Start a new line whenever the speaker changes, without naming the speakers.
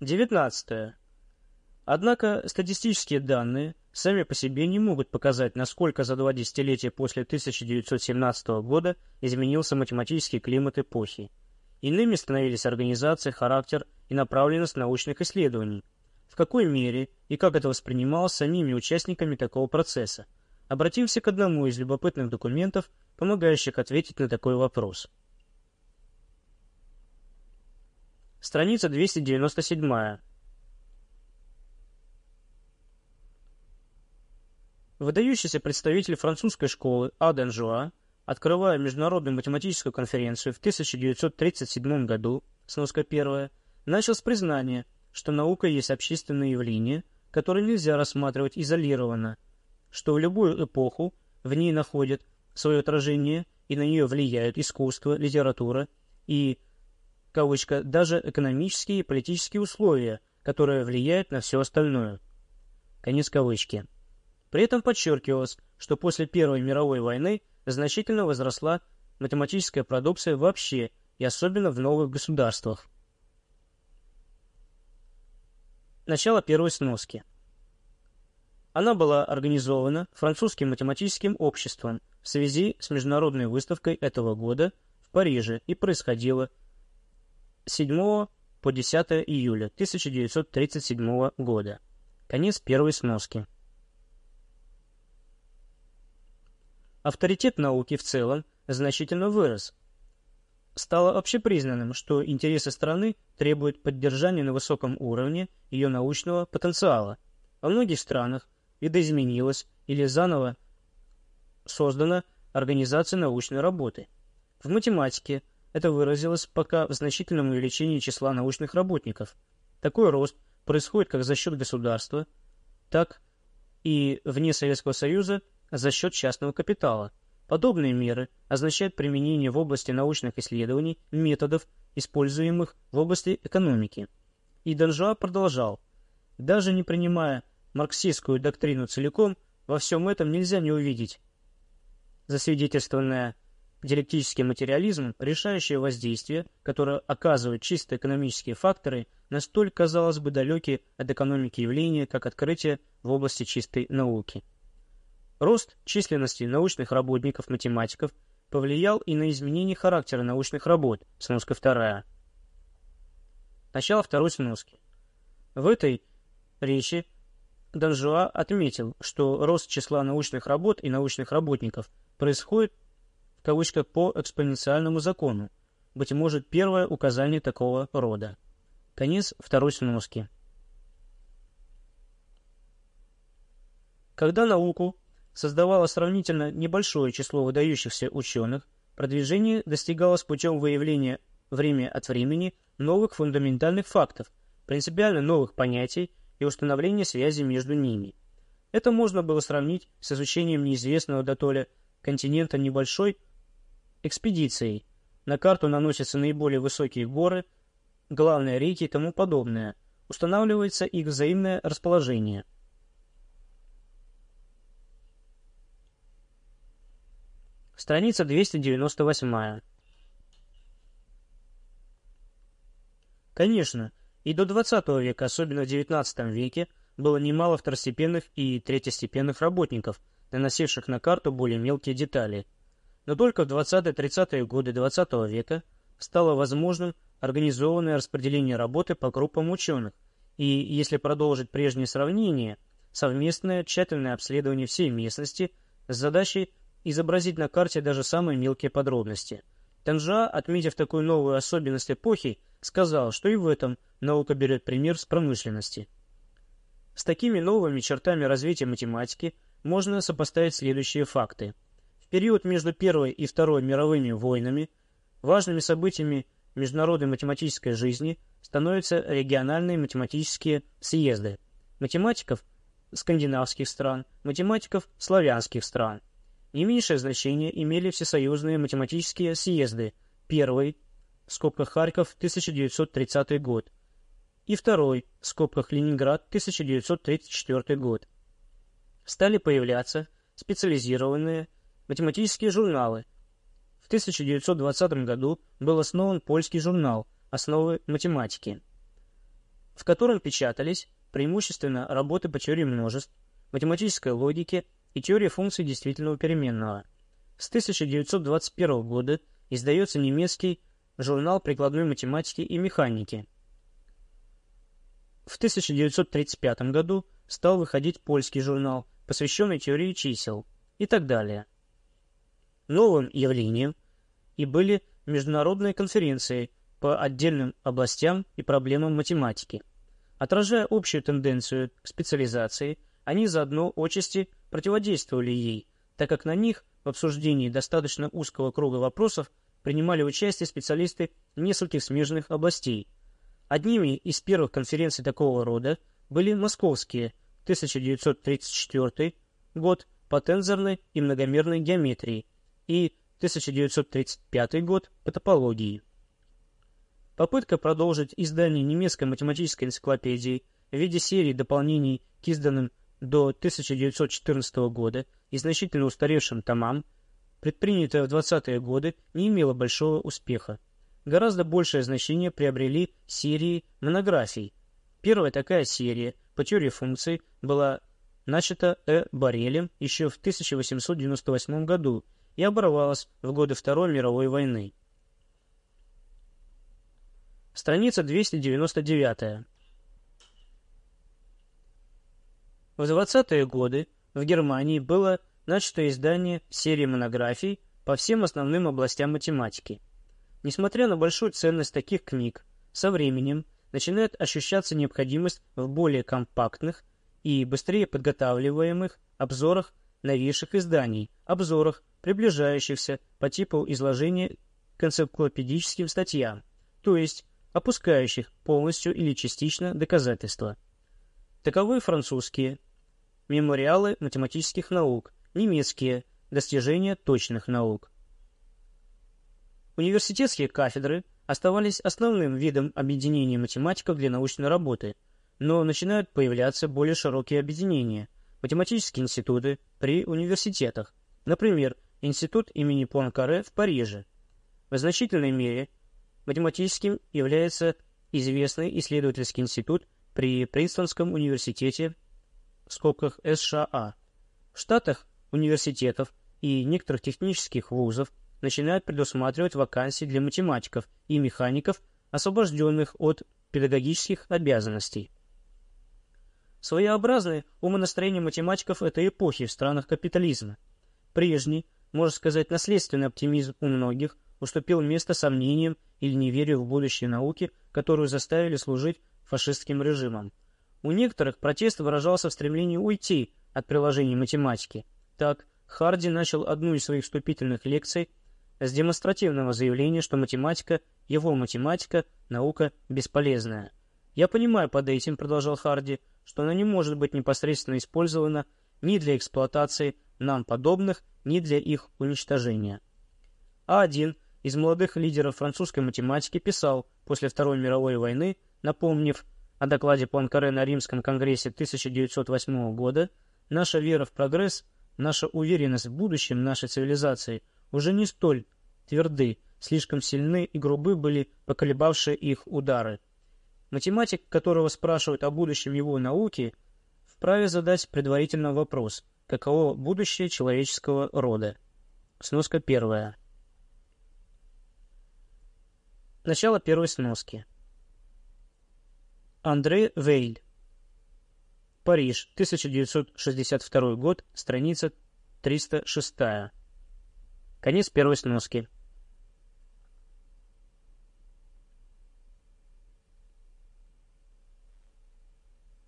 19. Однако статистические данные сами по себе не могут показать, насколько за два десятилетия после 1917 года изменился математический климат эпохи. Иными становились организация, характер и направленность научных исследований. В какой мере и как это воспринималось самими участниками такого процесса? Обратимся к одному из любопытных документов, помогающих ответить на такой вопрос. Страница 297. Выдающийся представитель французской школы Аден Жуа, открывая Международную математическую конференцию в 1937 году, сноска первая, начал с признания, что наука есть общественное явление, которое нельзя рассматривать изолированно, что в любую эпоху в ней находят свое отражение и на нее влияют искусство, литература и кавычка, даже экономические и политические условия, которые влияют на все остальное. Конец кавычки. При этом подчеркивалось, что после Первой мировой войны значительно возросла математическая продукция вообще и особенно в новых государствах. Начало первой сноски. Она была организована французским математическим обществом в связи с международной выставкой этого года в Париже и происходила 7 по 10 июля 1937 года. Конец первой сноски. Авторитет науки в целом значительно вырос. Стало общепризнанным, что интересы страны требуют поддержания на высоком уровне ее научного потенциала. Во многих странах видоизменилась или заново создана организация научной работы. В математике это выразилось пока в значительном увеличении числа научных работников. Такой рост происходит как за счет государства, так и вне Советского Союза за счет частного капитала. Подобные меры означают применение в области научных исследований методов, используемых в области экономики. И Данжуа продолжал. Даже не принимая марксистскую доктрину целиком, во всем этом нельзя не увидеть засвидетельствованное Диалектический материализм – решающее воздействие, которое оказывает чисто экономические факторы на столь, казалось бы, далекие от экономики явления, как открытие в области чистой науки. Рост численности научных работников-математиков повлиял и на изменение характера научных работ, сноска вторая. Начало второй сноски. В этой речи Данжуа отметил, что рост числа научных работ и научных работников происходит в кавычках по экспоненциальному закону, быть может, первое указание такого рода. Конец второй сноски. Когда науку создавало сравнительно небольшое число выдающихся ученых, продвижение достигалось путем выявления время от времени новых фундаментальных фактов, принципиально новых понятий и установления связи между ними. Это можно было сравнить с изучением неизвестного до толя континента небольшой экспедицией. На карту наносятся наиболее высокие горы, главные реки и тому подобное. Устанавливается их взаимное расположение. Страница 298. Конечно, и до XX века, особенно в XIX веке, было немало второстепенных и третьестепенных работников, наносивших на карту более мелкие детали – но только в 20-30-е годы XX -го века стало возможным организованное распределение работы по группам ученых, и, если продолжить прежнее сравнение, совместное тщательное обследование всей местности с задачей изобразить на карте даже самые мелкие подробности. Танжа, отметив такую новую особенность эпохи, сказал, что и в этом наука берет пример с промышленности. С такими новыми чертами развития математики можно сопоставить следующие факты – период между Первой и Второй мировыми войнами важными событиями международной математической жизни становятся региональные математические съезды математиков скандинавских стран, математиков славянских стран. Не меньшее значение имели всесоюзные математические съезды. Первый, в скобках Харьков, 1930 год, и второй, в скобках Ленинград, 1934 год. Стали появляться специализированные математические журналы. В 1920 году был основан польский журнал «Основы математики». в котором печатались преимущественно работы по теории множеств, математической логике и теории функций действительного переменного. С 1921 года издается немецкий журнал прикладной математики и механики. В 1935 году стал выходить польский журнал, посвященный теории чисел и так далее. Новым явлением и были международные конференции по отдельным областям и проблемам математики. Отражая общую тенденцию к специализации, они заодно отчасти противодействовали ей, так как на них в обсуждении достаточно узкого круга вопросов принимали участие специалисты нескольких смежных областей. Одними из первых конференций такого рода были московские 1934 год по тензорной и многомерной геометрии и 1935 год по топологии. Попытка продолжить издание немецкой математической энциклопедии в виде серии дополнений к изданным до 1914 года и значительно устаревшим томам, предпринятая в 20-е годы, не имела большого успеха. Гораздо большее значение приобрели серии монографий. Первая такая серия по теории функций была начата Э. Барелем еще в 1898 году и оборвалась в годы Второй мировой войны. Страница 299. В 20-е годы в Германии было начато издание серии монографий по всем основным областям математики. Несмотря на большую ценность таких книг, со временем начинает ощущаться необходимость в более компактных и быстрее подготавливаемых обзорах новейших изданий, обзорах, приближающихся по типу изложения к энциклопедическим статьям, то есть опускающих полностью или частично доказательства. Таковы французские мемориалы математических наук, немецкие достижения точных наук. Университетские кафедры оставались основным видом объединения математиков для научной работы, но начинают появляться более широкие объединения – математические институты при университетах, например, Институт имени Пуанкаре в Париже. В значительной мере Математическим является известный исследовательский институт при Принстонском университете в скобках США. В Штатах университетов и некоторых технических вузов начинают предусматривать вакансии для математиков и механиков, освобожденных от педагогических обязанностей. Своеобразное умонастроение математиков этой эпохи в странах капитализма. Прежний, можно сказать, наследственный оптимизм у многих уступил место сомнениям или неверию в будущее науки, которую заставили служить фашистским режимам. У некоторых протест выражался в стремлении уйти от приложений математики. Так, Харди начал одну из своих вступительных лекций с демонстративного заявления, что математика, его математика, наука бесполезная. «Я понимаю под этим», — продолжал Харди, — «что она не может быть непосредственно использована ни для эксплуатации нам подобных, ни для их уничтожения». А1 из молодых лидеров французской математики писал после Второй мировой войны, напомнив о докладе Пуанкаре на Римском конгрессе 1908 года, «Наша вера в прогресс, наша уверенность в будущем нашей цивилизации уже не столь тверды, слишком сильны и грубы были поколебавшие их удары. Математик, которого спрашивают о будущем его науки, вправе задать предварительно вопрос, каково будущее человеческого рода. Сноска первая. Начало первой сноски. Андре Вейль. Париж, 1962 год, страница 306. Конец первой сноски.